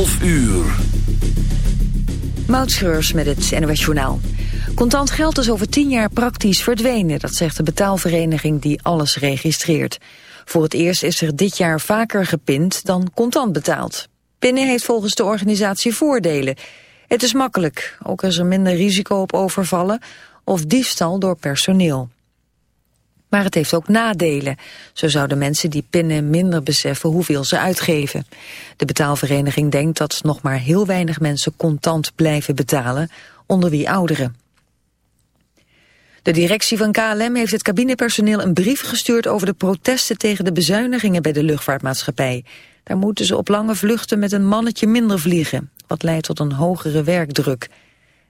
12 uur. Moutschreurs met het NOS Journaal. Contant geld is over tien jaar praktisch verdwenen. Dat zegt de betaalvereniging die alles registreert. Voor het eerst is er dit jaar vaker gepind dan contant betaald. Pinnen heeft volgens de organisatie voordelen. Het is makkelijk, ook is er minder risico op overvallen... of diefstal door personeel. Maar het heeft ook nadelen. Zo zouden mensen die pinnen minder beseffen hoeveel ze uitgeven. De betaalvereniging denkt dat nog maar heel weinig mensen contant blijven betalen, onder wie ouderen. De directie van KLM heeft het cabinepersoneel een brief gestuurd over de protesten tegen de bezuinigingen bij de luchtvaartmaatschappij. Daar moeten ze op lange vluchten met een mannetje minder vliegen, wat leidt tot een hogere werkdruk.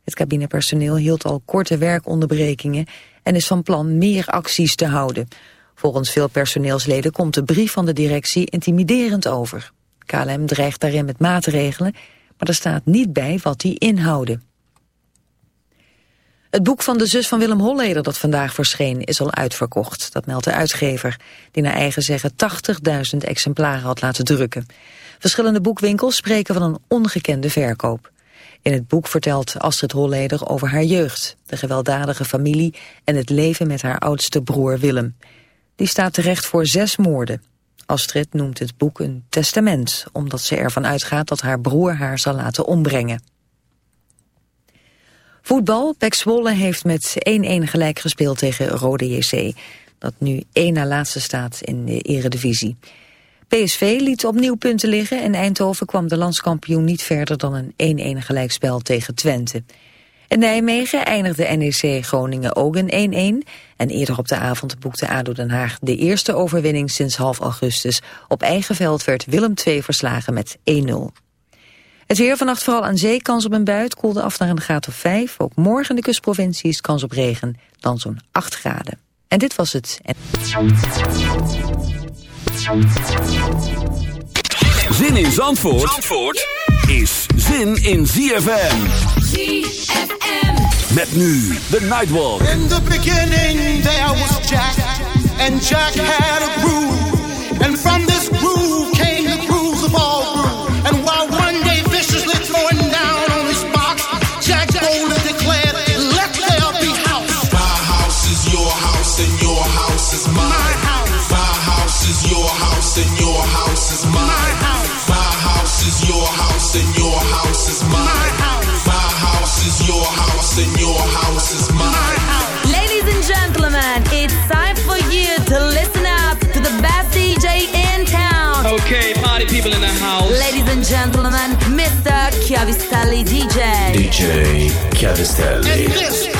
Het cabinepersoneel hield al korte werkonderbrekingen en is van plan meer acties te houden. Volgens veel personeelsleden komt de brief van de directie intimiderend over. KLM dreigt daarin met maatregelen, maar er staat niet bij wat die inhouden. Het boek van de zus van Willem Holleder dat vandaag verscheen is al uitverkocht. Dat meldt de uitgever, die naar eigen zeggen 80.000 exemplaren had laten drukken. Verschillende boekwinkels spreken van een ongekende verkoop. In het boek vertelt Astrid Holleder over haar jeugd, de gewelddadige familie en het leven met haar oudste broer Willem. Die staat terecht voor zes moorden. Astrid noemt het boek een testament, omdat ze ervan uitgaat dat haar broer haar zal laten ombrengen. Voetbal, Pek Zwolle heeft met 1-1 gelijk gespeeld tegen Rode JC, dat nu één na laatste staat in de eredivisie. PSV liet opnieuw punten liggen en Eindhoven kwam de landskampioen niet verder dan een 1-1 gelijkspel tegen Twente. In Nijmegen eindigde NEC Groningen ook een 1-1 en eerder op de avond boekte ADO Den Haag de eerste overwinning sinds half augustus. Op eigen veld werd Willem II verslagen met 1-0. Het weer vannacht vooral aan zee, kans op een buit, koelde af naar een graad of 5. Ook morgen in de kustprovincies kans op regen, dan zo'n 8 graden. En dit was het. Zin in Zandvoort, Zandvoort is zin in ZFM. ZFM. Met nu de Nightwalk. In the beginning there was Jack. And Jack had a groove. Okay, party people in the house. Ladies and gentlemen, Mr. Chiavistelli DJ. DJ Chiavistelli.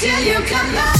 till you come back.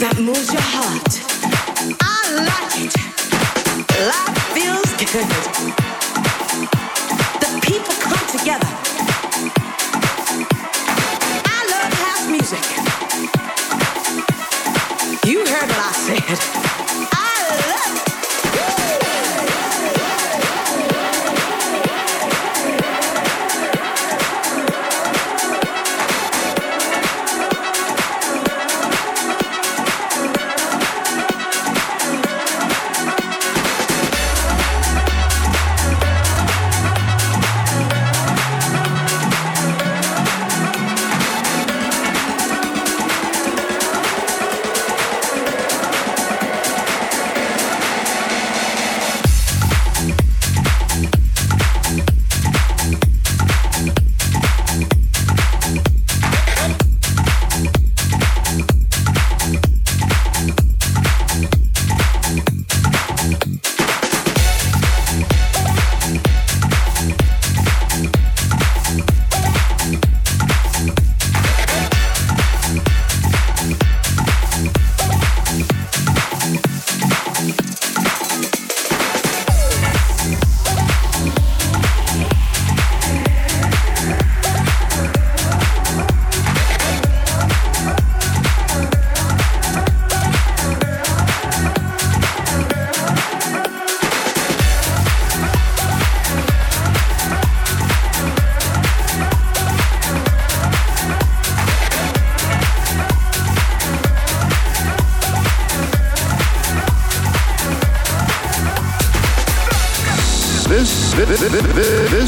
That moves your heart. I like it. Life feels good. The people come together. I love house music. You heard what I said.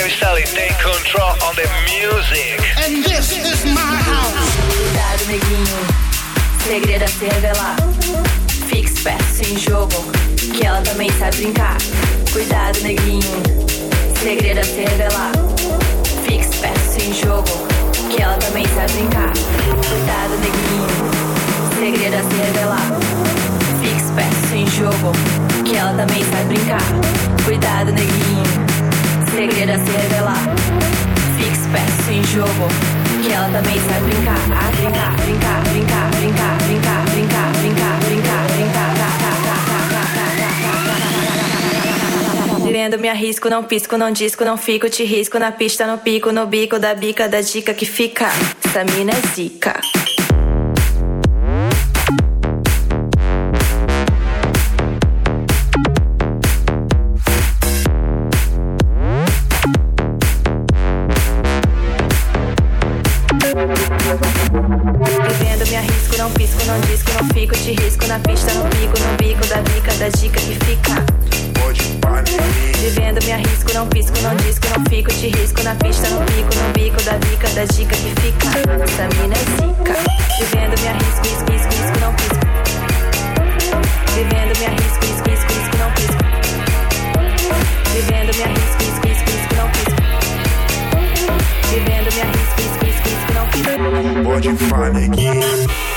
Marco Sally, arrisco, não pisco, não disco, não fico, te risco na pista, no pico, no bico da bica da dica que fica. Essa mina é zica. Risco na pista, no pico, no bico da bica da dica que fica. Essa mina é zica. Vivendo me arrisco, isco, isco, isco, não pisco. Vivendo me arrisco, isco, isco, isco, não pisco. Vivendo me arrisco, isco, isco, isco, não pisco. Vivendo me arrisco, isco, isco, isco, não pisco. Pode falar, neguinho.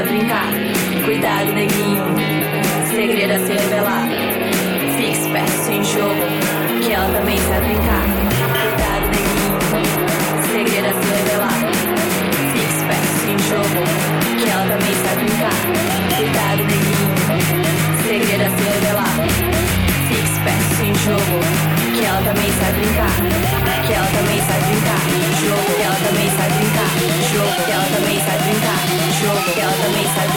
Sabe brincar. Cuidado, neguinho. Segredo a se revelar. Fique esperto sem jogo, que ela também sabe brincar. Cuidado, neguinho. Segredo a se revelar. Fique esperto sem jogo, que ela também sabe brincar. Cuidado, neguinho. Segredo a se revelar. Fique esperto sem jogo, que ela também sabe brincar. Que ela também sabe brincar.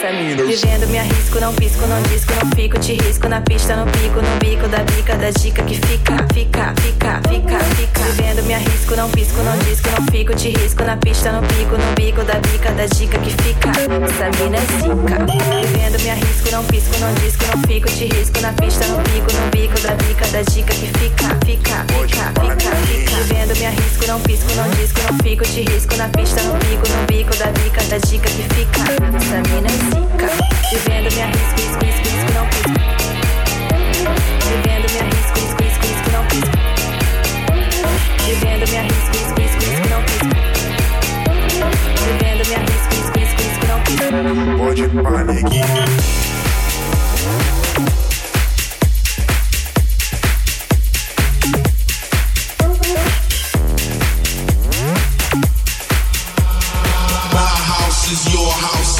Vivendo me arrisco, não pisco, não disco, não fico, te risco na pista, no pico, no bico da bica da dica que fica, fica, fica, fica, fica. Vivendo me arrisco, não pisco, não disco, não fico, te risco na pista, no pico, no bico da bica da dica que fica. Essa mina é. Vivendo me arrisco, não pisco, não disco, não fico, te risco na pista, no pico, no bico da bica da dica que fica, fica, fica, fica, fica. Vivendo me arrisco, não pisco, não disco, não fico, te risco na pista, no pico, no bico da bica da dica que fica. Essa mina é. Vivendo me arrisco, isco, isco, isco, não pisco. Vivendo me arrisco, isco, isco, isco, não pisco. Vivendo me arrisco, isco, isco, isco, não pisco. Vivendo me arrisco, isco, isco, isco, não pisco. Pode falar,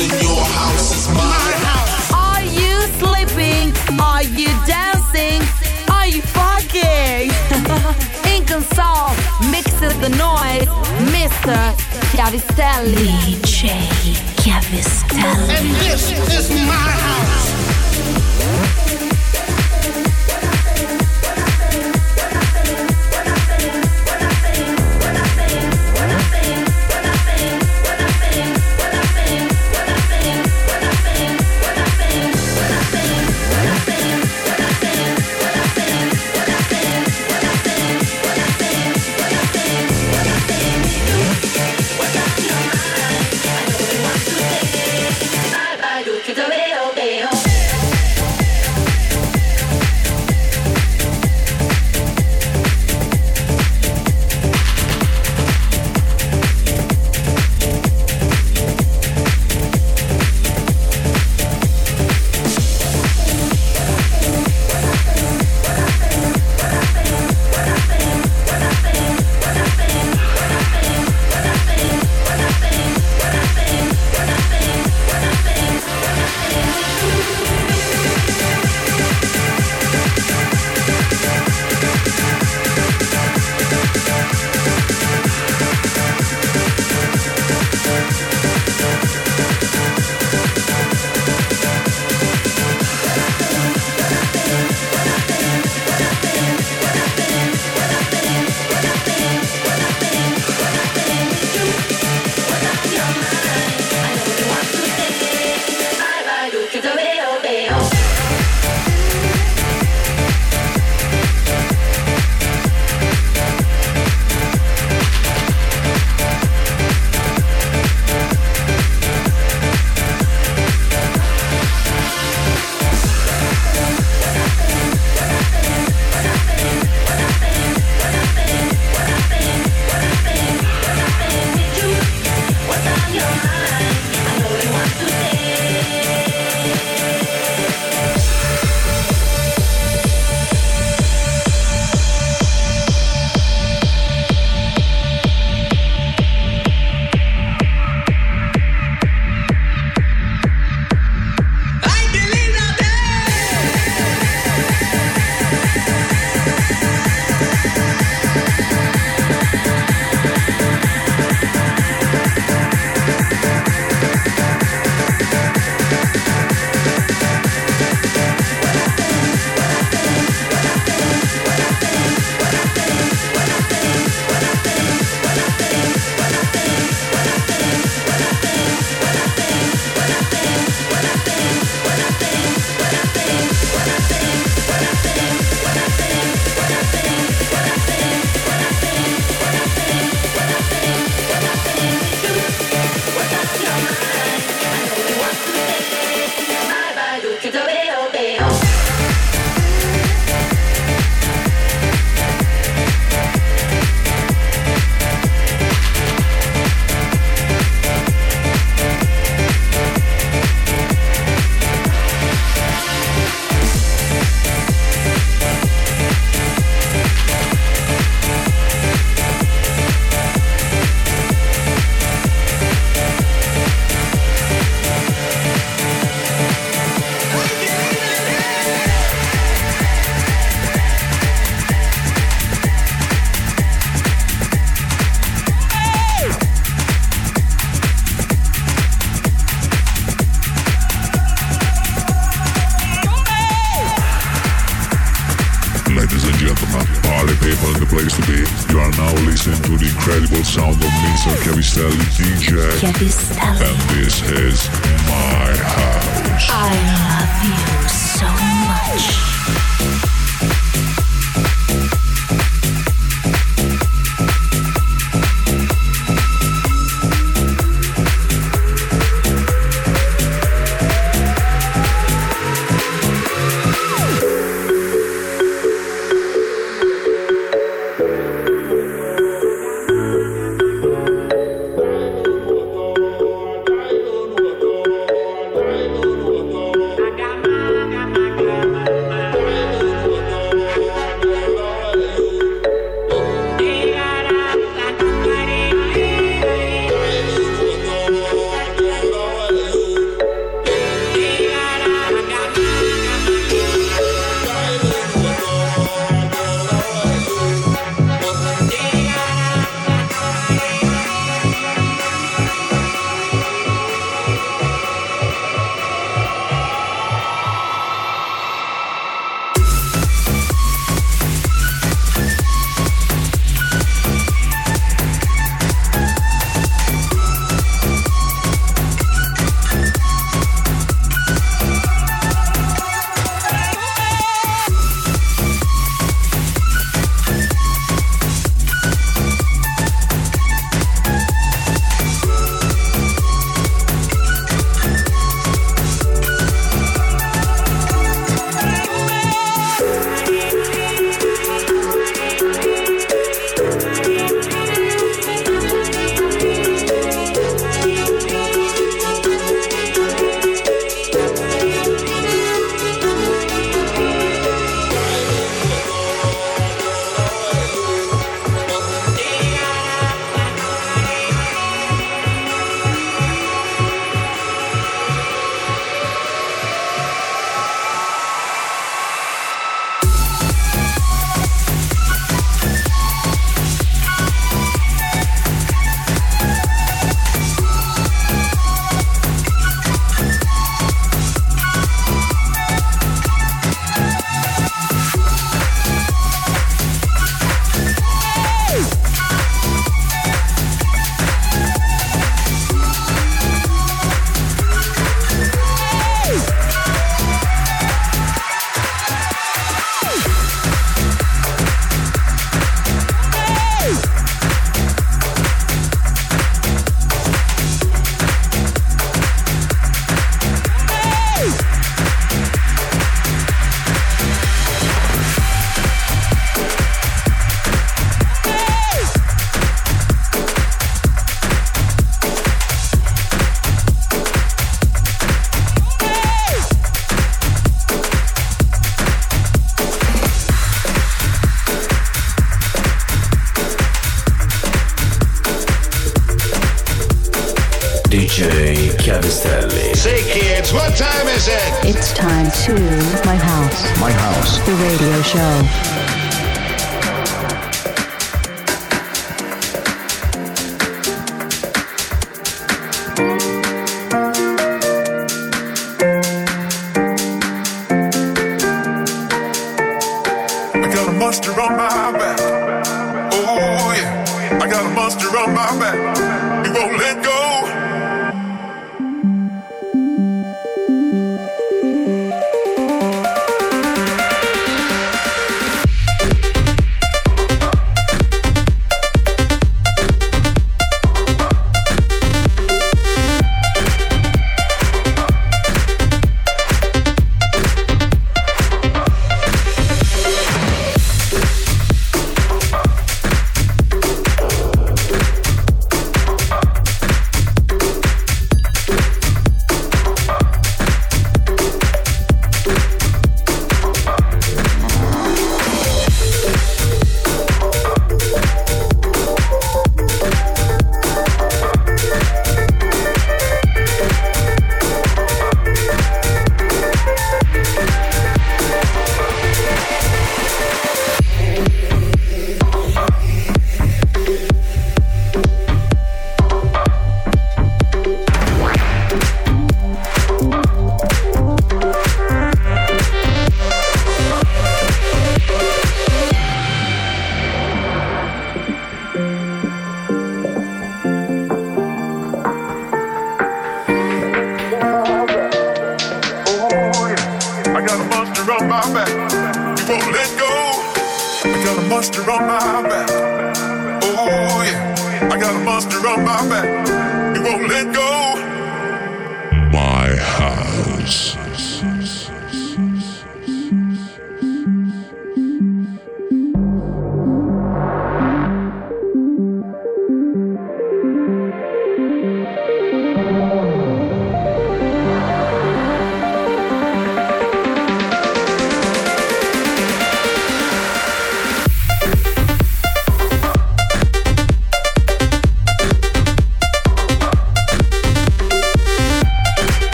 and your house is my house. Are you sleeping? Are you dancing? Are you fucking? Inconsol mixes the noise. Mr. Chiavistelli. DJ Chiavistelli. And this is my house.